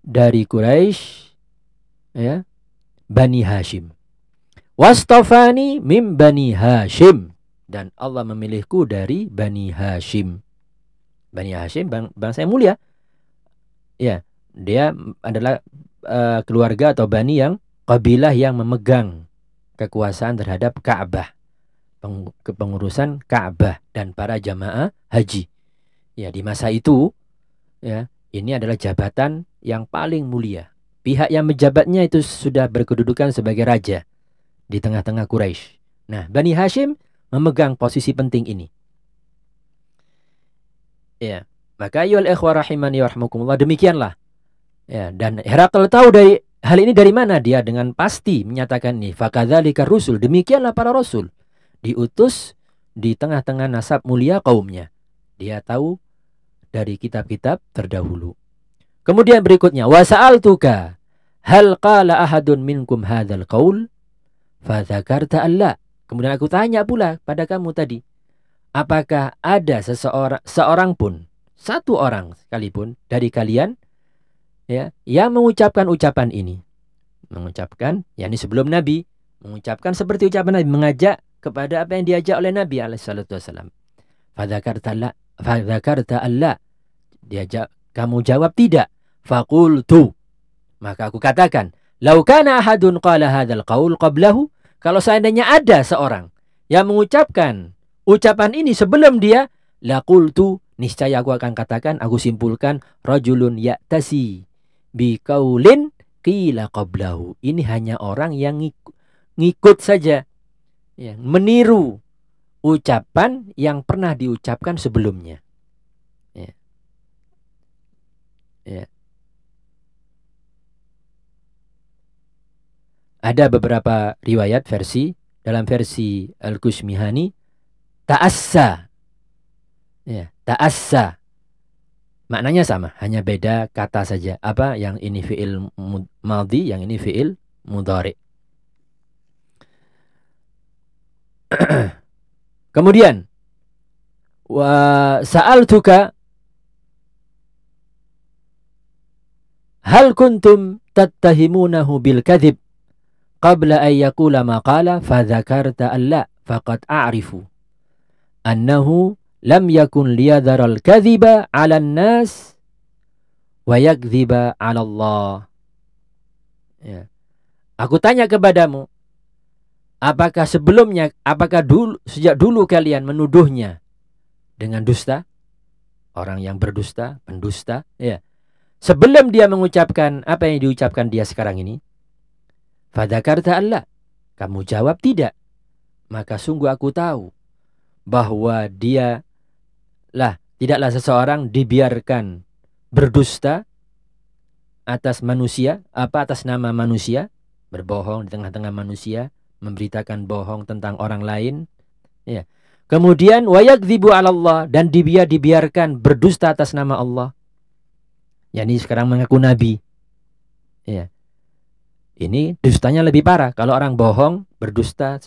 A: dari Quraisy ya, Bani Hashim. Wastafani mim Bani Hashim. Dan Allah memilihku dari Bani Hashim. Bani Hashim bang bangsa yang mulia. Ya, dia adalah uh, keluarga atau bani yang kabilah yang memegang kekuasaan terhadap Ka'bah, kepengurusan Ka'bah dan para jamaah haji. Ya, di masa itu ya, ini adalah jabatan yang paling mulia. Pihak yang menjabatnya itu sudah berkedudukan sebagai raja di tengah-tengah Quraisy. Nah, Bani Hashim memegang posisi penting ini. Ya, maka ayyuhal ikhwah rahimani demikianlah. Ya, dan Herakl tahu dari Hal ini dari mana dia dengan pasti menyatakan ini? Fakadzalika rusul. Demikianlah para rasul. Diutus di tengah-tengah nasab mulia kaumnya. Dia tahu dari kitab-kitab terdahulu. Kemudian berikutnya, wasa'altuka hal qala ahadun minkum hadzal qaul? Fadzakarta alla. Kemudian aku tanya pula pada kamu tadi, apakah ada seseorang seorang pun, satu orang sekalipun dari kalian ya yang mengucapkan ucapan ini. Mengucapkan yakni sebelum Nabi mengucapkan seperti ucapan Nabi mengajak kepada apa yang diajak oleh Nabi alaihissalatu wassalam. Fadzakarta la fadzakarta alla. Diajak kamu jawab tidak? Faqultu. Maka aku katakan lau kana ahadun qala hadzal qaul qablahu. Kalau seandainya ada seorang yang mengucapkan ucapan ini sebelum dia laqultu niscaya aku akan katakan aku simpulkan rajulun ya'tasi Bikaulin qila qablahu. Ini hanya orang yang ngikut, ngikut saja. Ya, meniru ucapan yang pernah diucapkan sebelumnya. Ya. Ya. Ada beberapa riwayat versi dalam versi Al-Kusmihani ta'assa. Ya, ta'assa Maknanya sama, hanya beda kata saja. Apa yang ini fi'il madhi, yang ini fi'il mudhari. Kemudian wa sa'altuka hal kuntum tattahimunahu bil kadhib qabla an yaqula ma qala fa dzakarta alla faqad a'rifu annahu lam yakun liyadharal kadhiba 'alan nas wa yakdhiba 'ala Allah. Ya. Aku tanya kepadamu, apakah sebelumnya, apakah dulu sejak dulu kalian menuduhnya dengan dusta? Orang yang berdusta, pendusta, ya. Sebelum dia mengucapkan apa yang diucapkan dia sekarang ini, fadakarta Allah. Kamu jawab tidak. Maka sungguh aku tahu bahwa dia lah, tidaklah seseorang dibiarkan berdusta atas manusia, apa atas nama manusia, berbohong di tengah-tengah manusia, memberitakan bohong tentang orang lain, ya. Kemudian wayakdzibu 'ala Allah dan dia dibiarkan berdusta atas nama Allah. Yani sekarang mengaku nabi. Ya. Ini dustanya lebih parah. Kalau orang bohong, berdusta,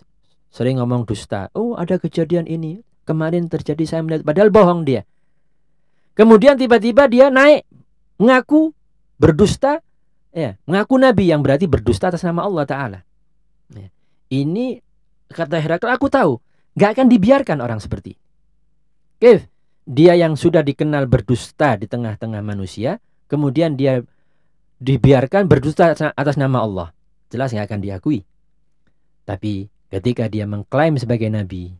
A: sering ngomong dusta. Oh, ada kejadian ini kemarin terjadi saya melihat padahal bohong dia. Kemudian tiba-tiba dia naik mengaku berdusta ya, mengaku nabi yang berarti berdusta atas nama Allah taala. Ya. Ini kata Herakles aku tahu, gak akan dibiarkan orang seperti. Kif, dia yang sudah dikenal berdusta di tengah-tengah manusia, kemudian dia dibiarkan berdusta atas nama Allah. Jelas nggak akan diakui. Tapi ketika dia mengklaim sebagai nabi,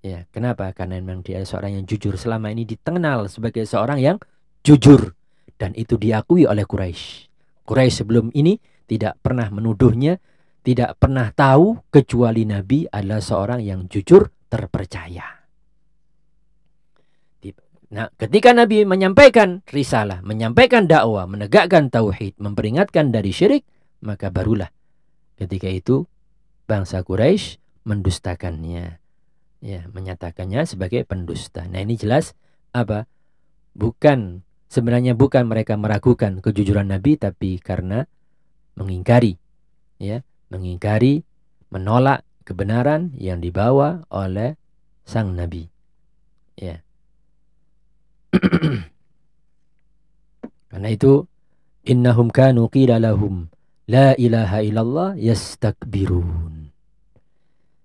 A: Ya, kenapa? Karena memang dia seorang yang jujur. Selama ini dikenal sebagai seorang yang jujur dan itu diakui oleh Quraisy. Quraisy sebelum ini tidak pernah menuduhnya, tidak pernah tahu kecuali Nabi adalah seorang yang jujur terpercaya. Nah, ketika Nabi menyampaikan risalah, menyampaikan dakwah, menegakkan tauhid, memperingatkan dari syirik, maka barulah ketika itu bangsa Quraisy mendustakannya. Ya, menyatakannya sebagai pendusta. Nah, ini jelas apa? Bukan sebenarnya bukan mereka meragukan kejujuran Nabi tapi karena mengingkari ya, mengingkari, menolak kebenaran yang dibawa oleh sang nabi. Ya. Karena itu innahum kanu qila lahum la ilaha illallah yastakbirun.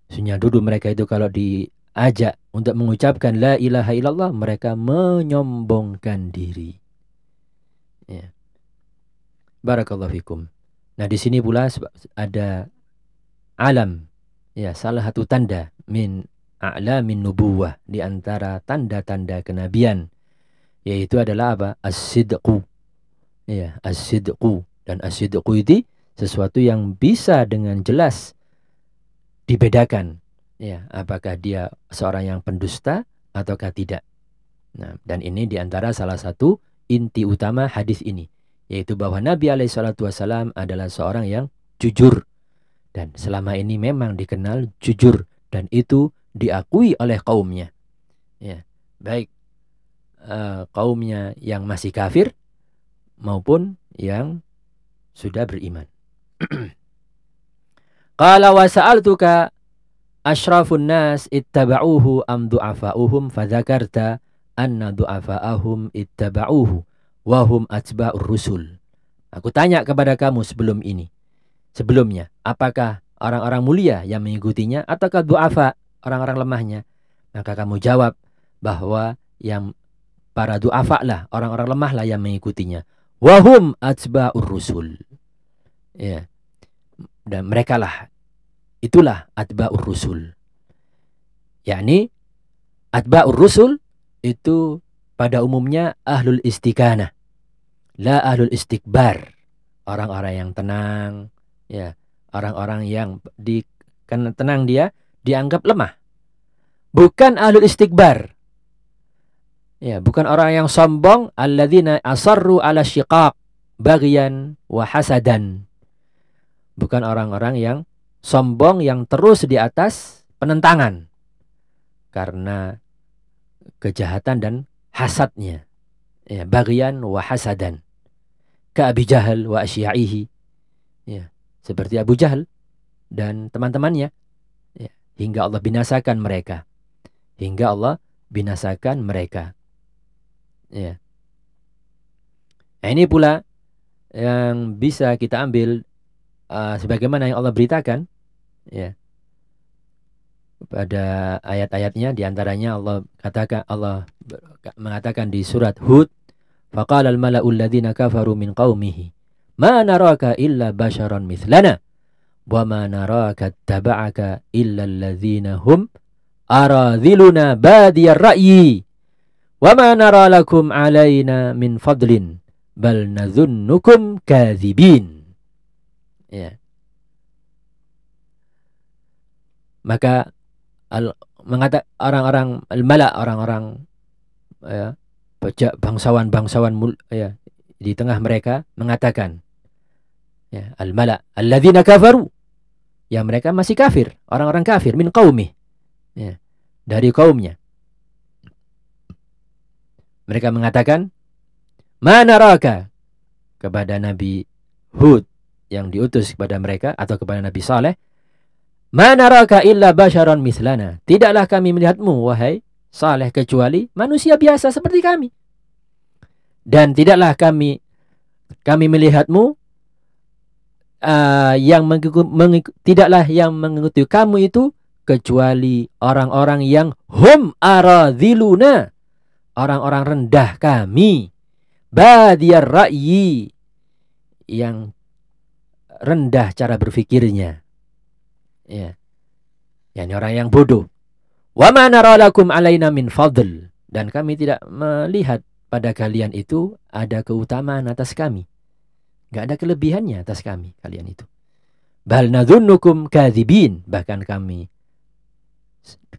A: Sesungguhnya dulu mereka itu kalau diajak untuk mengucapkan la ilaha illallah mereka menyombongkan diri. Ya. Barakallahu fikum. Nah, di sini pula ada alam ya salah satu tanda min a'lamin nubuwah di antara tanda-tanda kenabian yaitu adalah apa? As-sidqu. Ya, as-sidqu dan as-sidqu itu sesuatu yang bisa dengan jelas dibedakan. Ya, apakah dia seorang yang pendusta ataukah tidak. Nah, dan ini di antara salah satu inti utama hadis ini, yaitu bahwa Nabi Alaihissalam adalah seorang yang jujur dan selama ini memang dikenal jujur dan itu diakui oleh kaumnya. Ya, baik uh, kaumnya yang masih kafir maupun yang sudah beriman. Qala wa sa'altuka asyrafun nas ittaba'uhu am du'afa'uhum fadzakarta anna du'afa'ahum ittaba'uhu wa hum atba'ur rusul. Aku tanya kepada kamu sebelum ini. Sebelumnya, apakah orang-orang mulia yang mengikutinya ataukah du'afa, orang-orang lemahnya? Maka kamu jawab bahwa yang para du'afa lah, orang-orang lemah lah yang mengikutinya. Wahum atba'ur rusul. Ya. Dan mereka lah itulah atba'ur rusul. yakni atba'ur rusul itu pada umumnya ahlul istiqanah. La ahlul istikbar. Orang-orang yang tenang, ya, orang-orang yang di karena tenang dia dianggap lemah. Bukan ahlul istikbar. Ya, bukan orang yang sombong alladzina asarru ala syiqaq bagian wa hasadan. Bukan orang-orang yang sombong yang terus di atas penentangan karena kejahatan dan hasadnya. Ya, bagian wa hasadan. Ka Abi Jahal wa asya'ihi. Ya, seperti Abu Jahal dan teman-temannya. Ya, hingga Allah binasakan mereka. Hingga Allah binasakan mereka. Ya. Nah, ini pula yang bisa kita ambil uh, sebagaimana yang Allah beritakan ya. Pada ayat-ayatnya di antaranya Allah katakan Allah mengatakan di surat Hud faqala al-mala'u alladziina kafaru min qaumihi ma naraka illa basharan mithlana wa ma naraka taba'aka illa alladziina hum aradhiluna badiyar ra'yi Wa ma nara lakum alaina min fadlin bal nadhunnukum. Ya. Maka al, mengata orang-orang al-mala orang-orang ya bangsawan-bangsawan ya di tengah mereka mengatakan ya al-mala alladzina kafaru ya mereka masih kafir orang-orang kafir min qaumi ya dari kaumnya mereka mengatakan, Mana raka? Kepada Nabi Hud yang diutus kepada mereka atau kepada Nabi Saleh. Mana raka illa basharan mislana. Tidaklah kami melihatmu, wahai Saleh, kecuali manusia biasa seperti kami. Dan tidaklah kami kami melihatmu uh, yang mengikut, tidaklah yang mengikuti kamu itu kecuali orang-orang yang hum aradhiluna orang-orang rendah kami badiyar ra'yi yang rendah cara berfikirnya. Ya. Yani orang yang bodoh. Wa ma lakum alaina min fadl. Dan kami tidak melihat pada kalian itu ada keutamaan atas kami. Enggak ada kelebihannya atas kami kalian itu. Bal nadhunnukum kadzibin bahkan kami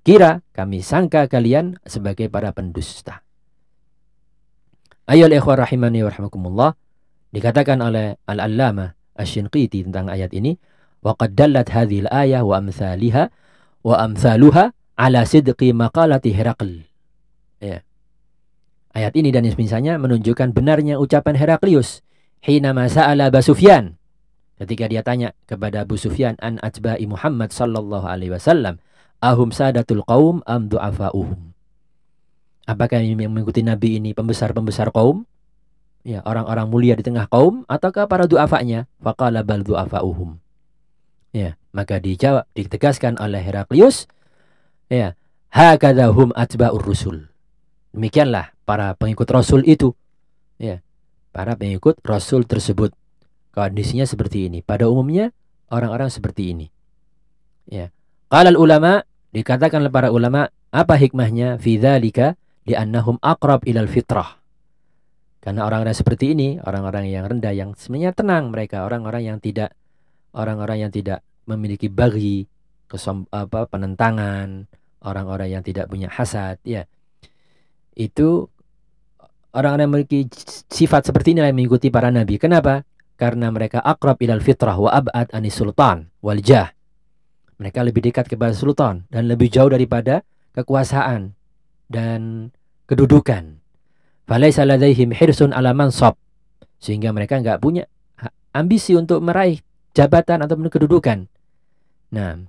A: kira, kami sangka kalian sebagai para pendusta. Ayol ikhwar rahimani wa rahmakumullah. Dikatakan oleh Al-Allama Asy-Shinqiti tentang ayat ini, wa qad dallat hadhil ayah wa amsalihha wa amsaluha ala sidqi maqalati Herakl. Ya. Ayat ini dan misalnya menunjukkan benarnya ucapan Heraklius hina masa'ala Basufyan ketika dia tanya kepada Abu Sufyan an atba'i Muhammad sallallahu alaihi wasallam ahum sadatul qaum am du'afa'uhum Apakah yang mengikuti Nabi ini pembesar-pembesar kaum? Ya, orang-orang mulia di tengah kaum ataukah para du'afanya? Faqala bal du'afa'uhum. Ya, maka dijawab ditegaskan oleh Heraklius ya, hakadha hum atba'ur rusul. Demikianlah para pengikut Rasul itu. Ya, para pengikut Rasul tersebut. Kondisinya seperti ini. Pada umumnya orang-orang seperti ini. Ya. Qalal ulama dikatakan oleh para ulama apa hikmahnya fi dzalika li'annahum aqrab ilal fitrah. Karena orang-orang seperti ini, orang-orang yang rendah yang sebenarnya tenang mereka, orang-orang yang tidak orang-orang yang tidak memiliki bagi kesom, apa penentangan, orang-orang yang tidak punya hasad, ya. Itu orang-orang yang memiliki sifat seperti ini yang mengikuti para nabi. Kenapa? Karena mereka akrab ilal fitrah wa ab'ad anis sultan wal jah. Mereka lebih dekat kepada sultan dan lebih jauh daripada kekuasaan dan kedudukan. Falaisa ladaihim hirsun ala mansab. Sehingga mereka nggak punya ambisi untuk meraih jabatan atau kedudukan. Nah,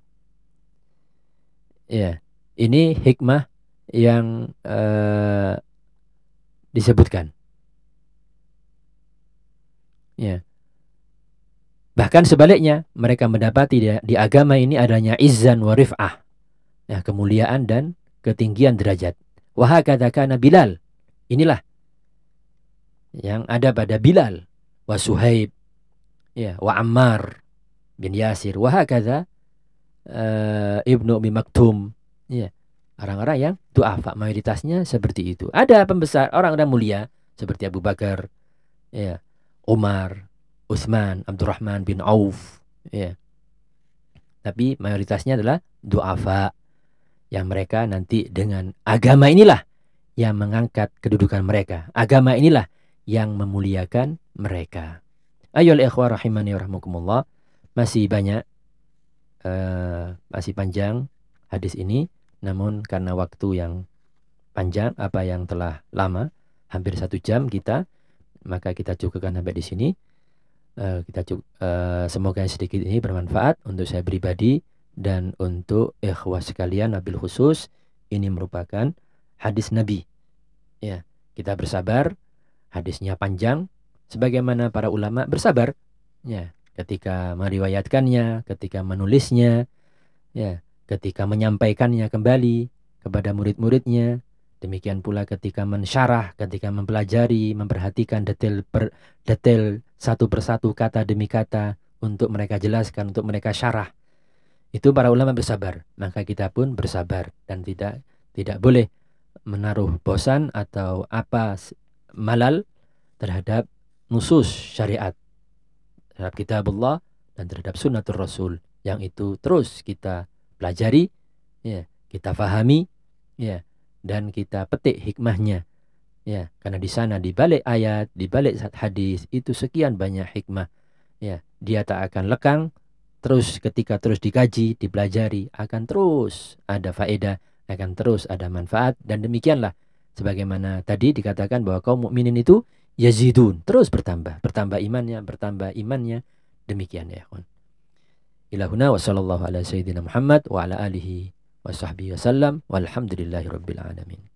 A: ya, ini hikmah yang uh, disebutkan. Ya. Bahkan sebaliknya, mereka mendapati di, di agama ini adanya izzan wa rif'ah. Ya, kemuliaan dan ketinggian derajat. Wahakadha kana Bilal. Inilah yang ada pada Bilal. Wa Suhaib. Ya, wa Ammar bin Yasir. Wahakadha uh, Ibnu Umi Maktum. Ya, orang-orang yang duafa. Mayoritasnya seperti itu. Ada pembesar, orang-orang mulia. Seperti Abu Bakar. Ya, Umar. Utsman, Abdurrahman bin Auf. Ya. Tapi mayoritasnya adalah duafa yang mereka nanti dengan agama inilah yang mengangkat kedudukan mereka. Agama inilah yang memuliakan mereka. Ayo ikhwah rahimani rahmukumullah. Masih banyak uh, masih panjang hadis ini namun karena waktu yang panjang apa yang telah lama hampir satu jam kita maka kita cukupkan sampai di sini uh, kita cuk uh, semoga sedikit ini bermanfaat untuk saya pribadi dan untuk ikhwah sekalian nabil khusus ini merupakan hadis Nabi. Ya, kita bersabar. Hadisnya panjang sebagaimana para ulama bersabar ya ketika meriwayatkannya, ketika menulisnya, ya, ketika menyampaikannya kembali kepada murid-muridnya, demikian pula ketika mensyarah, ketika mempelajari, memperhatikan detail per detail satu persatu kata demi kata untuk mereka jelaskan, untuk mereka syarah. Itu para ulama bersabar, maka kita pun bersabar dan tidak tidak boleh menaruh bosan atau apa malal terhadap nusus syariat terhadap kitab Allah dan terhadap sunnatul rasul. Yang itu terus kita pelajari ya kita fahami ya dan kita petik hikmahnya ya. Karena di sana di balik ayat di balik hadis itu sekian banyak hikmah ya. Dia tak akan lekang terus ketika terus dikaji, dipelajari akan terus ada faedah, akan terus ada manfaat. Dan demikianlah sebagaimana tadi dikatakan bahwa kaum mukminin itu yazidun, terus bertambah, bertambah imannya, bertambah imannya. Demikian ya, kawan. Ilahuna wa sallallahu ala sayyidina Muhammad wa ala alihi wa sahbihi wasallam walhamdulillahi rabbil alamin.